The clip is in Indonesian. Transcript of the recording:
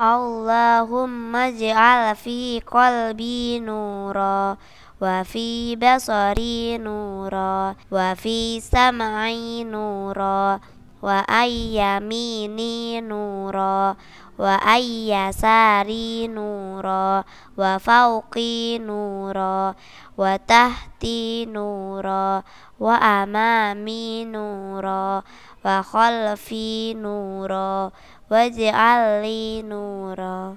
اللهم اجعل في قلبي نورا وفي بصري نورا وفي سمعي نورا wa ayyamini nura wa ayyasari nura wa fawqi nura wa tahti nura wa amami nura wa khalfi nura waj'al li nura